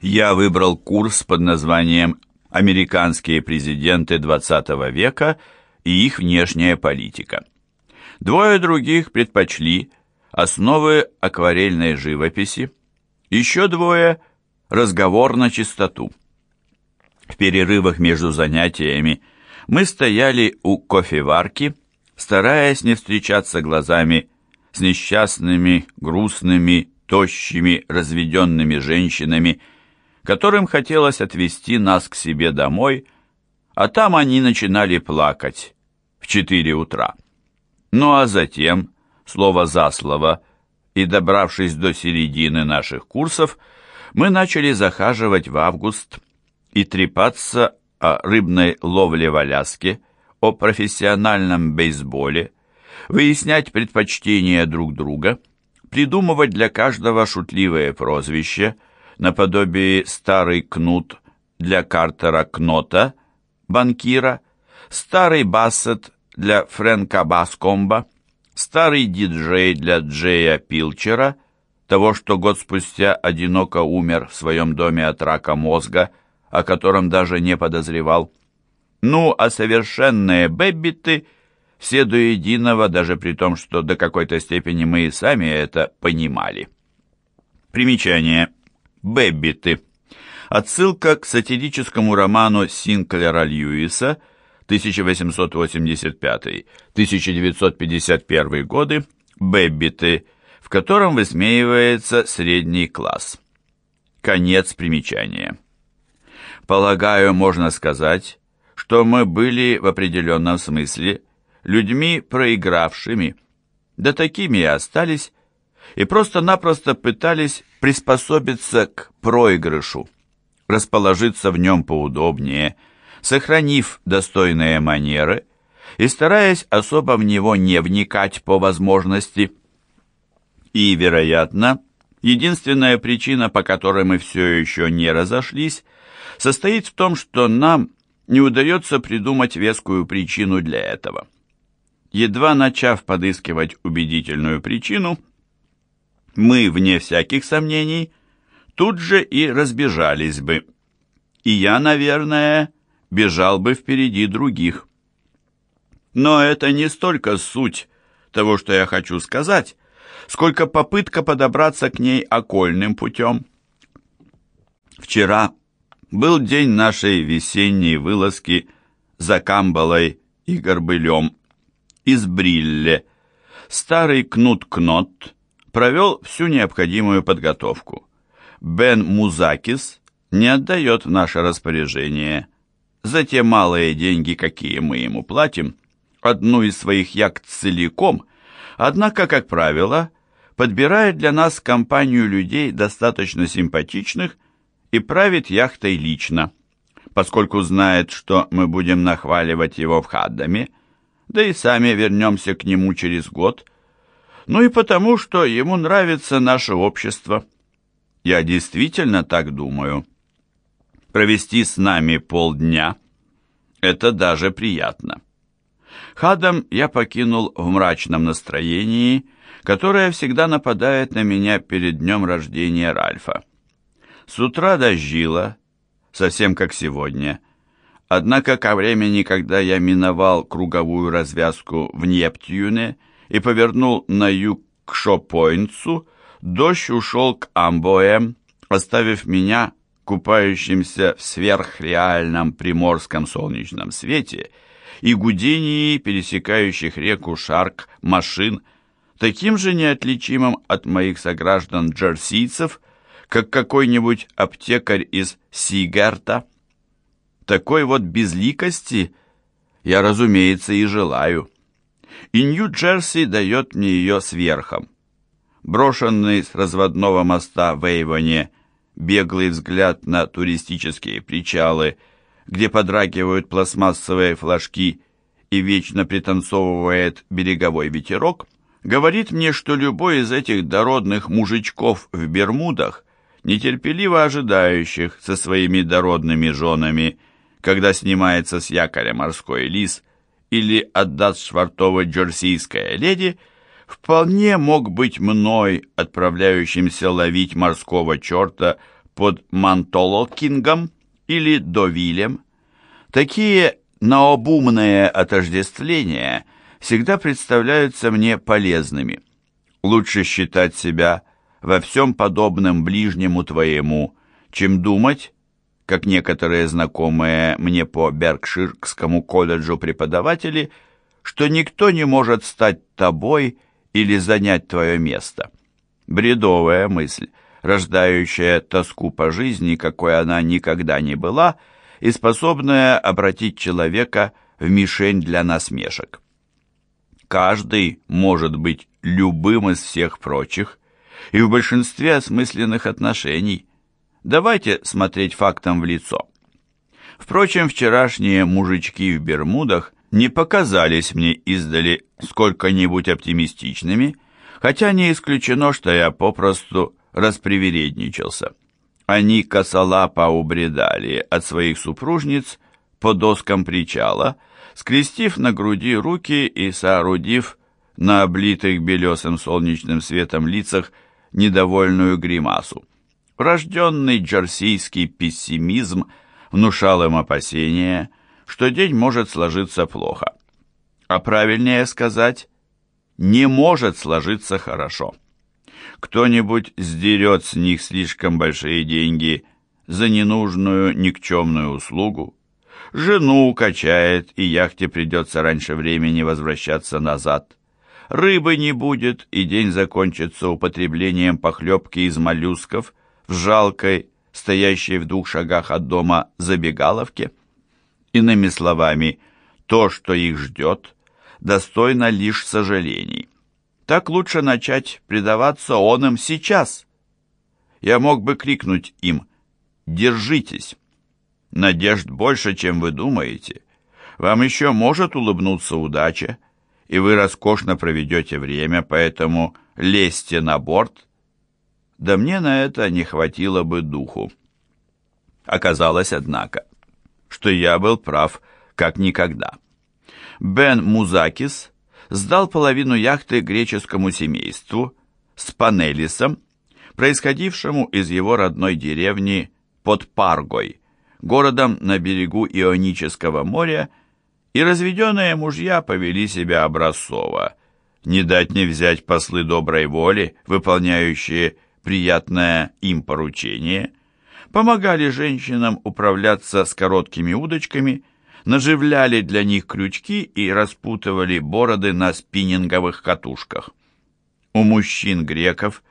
Я выбрал курс под названием «Американские президенты XX века и их внешняя политика». Двое других предпочли основы акварельной живописи, еще двое – разговор на чистоту. В перерывах между занятиями мы стояли у кофеварки, стараясь не встречаться глазами с несчастными, грустными, тощими, разведенными женщинами, которым хотелось отвезти нас к себе домой, а там они начинали плакать в четыре утра. Ну а затем, слово за слово, и добравшись до середины наших курсов, мы начали захаживать в август и трепаться о рыбной ловле в Аляске, о профессиональном бейсболе, выяснять предпочтения друг друга, придумывать для каждого шутливое прозвище, наподобие «старый кнут» для Картера Кнота, банкира, «старый Бассет» для Фрэнка Баскомба, старый диджей для Джея Пилчера, того, что год спустя одиноко умер в своем доме от рака мозга, о котором даже не подозревал. Ну, а совершенные бэббиты все до единого, даже при том, что до какой-то степени мы и сами это понимали. Примечание. Бэббиты. Отсылка к сатирическому роману Синклера Льюиса 1885-1951 годы «Бэббиты», в котором высмеивается средний класс. Конец примечания. Полагаю, можно сказать, что мы были в определенном смысле людьми проигравшими, да такими и остались, и просто-напросто пытались приспособиться к проигрышу, расположиться в нем поудобнее, сохранив достойные манеры и стараясь особо в него не вникать по возможности. И, вероятно, единственная причина, по которой мы все еще не разошлись, состоит в том, что нам не удается придумать вескую причину для этого. Едва начав подыскивать убедительную причину, мы, вне всяких сомнений, тут же и разбежались бы. И я, наверное, бежал бы впереди других. Но это не столько суть того, что я хочу сказать, сколько попытка подобраться к ней окольным путем. Вчера был день нашей весенней вылазки за Камбалой и Горбылем из Брилле. Старый Кнут-Кнот провел всю необходимую подготовку. Бен Музакис не отдает наше распоряжение за те малые деньги, какие мы ему платим, одну из своих яхт целиком, однако, как правило, подбирает для нас компанию людей достаточно симпатичных и правит яхтой лично, поскольку знает, что мы будем нахваливать его в Хаддаме, да и сами вернемся к нему через год, ну и потому, что ему нравится наше общество. Я действительно так думаю. Провести с нами полдня – это даже приятно. Хадам я покинул в мрачном настроении, которое всегда нападает на меня перед днем рождения Ральфа. С утра дождило, совсем как сегодня. Однако ко времени, когда я миновал круговую развязку в Нептюне и повернул на юг к Шопойнцу, дождь ушел к Амбоэм, оставив меня купающимся в сверхреальном приморском солнечном свете и гудении пересекающих реку Шарк машин, таким же неотличимым от моих сограждан-джерсийцев, как какой-нибудь аптекарь из Сигарта. Такой вот безликости я, разумеется, и желаю. И Нью-Джерси дает мне ее сверхом. Брошенный с разводного моста в Эйвоне беглый взгляд на туристические причалы, где подрагивают пластмассовые флажки и вечно пританцовывает береговой ветерок, говорит мне, что любой из этих дородных мужичков в Бермудах нетерпеливо ожидающих со своими дородными женами, когда снимается с якоря морской лис или отдаст швартовой джерсийская леди, вполне мог быть мной, отправляющимся ловить морского черта под Мантолокингом или Довилем. Такие наобумные отождествления всегда представляются мне полезными. Лучше считать себя во всем подобным ближнему твоему, чем думать, как некоторые знакомые мне по Беркширскому колледжу преподаватели, что никто не может стать тобой или занять твое место. Бредовая мысль, рождающая тоску по жизни, какой она никогда не была, и способная обратить человека в мишень для насмешек. Каждый может быть любым из всех прочих, и в большинстве осмысленных отношений. Давайте смотреть фактам в лицо. Впрочем, вчерашние мужички в Бермудах не показались мне издали сколько-нибудь оптимистичными, хотя не исключено, что я попросту распривередничался. Они косолапо убредали от своих супружниц по доскам причала, скрестив на груди руки и соорудив на облитых белесым солнечным светом лицах недовольную гримасу. Врожденный джерсийский пессимизм внушал им опасения, что день может сложиться плохо. А правильнее сказать, не может сложиться хорошо. Кто-нибудь сдерет с них слишком большие деньги за ненужную никчемную услугу, жену укачает, и яхте придется раньше времени возвращаться назад. Рыбы не будет, и день закончится употреблением похлебки из моллюсков в жалкой, стоящей в двух шагах от дома забегаловке. Иными словами, то, что их ждет, достойно лишь сожалений. Так лучше начать предаваться он им сейчас. Я мог бы крикнуть им «Держитесь!» Надежд больше, чем вы думаете. Вам еще может улыбнуться удача, и вы роскошно проведете время, поэтому лезьте на борт. Да мне на это не хватило бы духу. Оказалось, однако, что я был прав как никогда. Бен Музакис сдал половину яхты греческому семейству с Панелисом, происходившему из его родной деревни под Паргой, городом на берегу Ионического моря, и разведенные мужья повели себя образцово. Не дать не взять послы доброй воли, выполняющие приятное им поручение, помогали женщинам управляться с короткими удочками, наживляли для них крючки и распутывали бороды на спиннинговых катушках. У мужчин-греков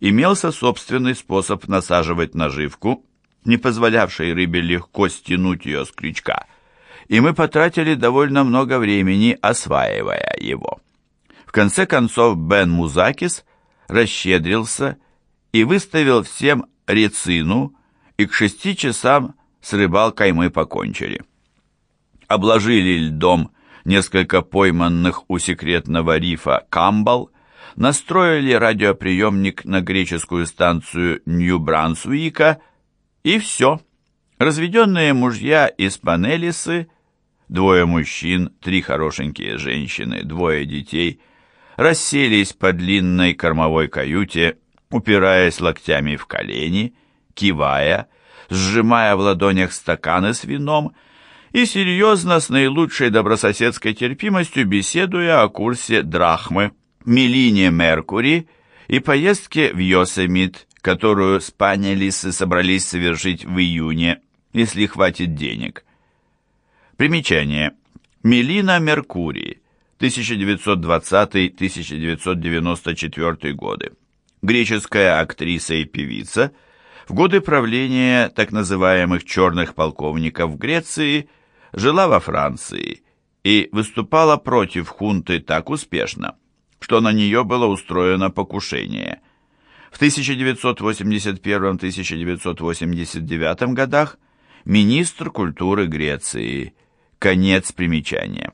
имелся собственный способ насаживать наживку, не позволявший рыбе легко стянуть ее с крючка – и мы потратили довольно много времени, осваивая его. В конце концов Бен Музакис расщедрился и выставил всем рецину, и к шести часам с рыбалкой мы покончили. Обложили льдом несколько пойманных у секретного рифа камбал, настроили радиоприемник на греческую станцию Нью-Брансуика, и все. Разведенные мужья из Панелисы Двое мужчин, три хорошенькие женщины, двое детей расселись по длинной кормовой каюте, упираясь локтями в колени, кивая, сжимая в ладонях стаканы с вином и серьезно с наилучшей добрососедской терпимостью беседуя о курсе Драхмы, Мелине Меркури и поездке в Йосемит, которую спанелисы собрались совершить в июне, если хватит денег. Примечание. Мелина Меркурий, 1920-1994 годы. Греческая актриса и певица. В годы правления так называемых «черных полковников» в Греции жила во Франции и выступала против хунты так успешно, что на нее было устроено покушение. В 1981-1989 годах министр культуры Греции – Конец примечания.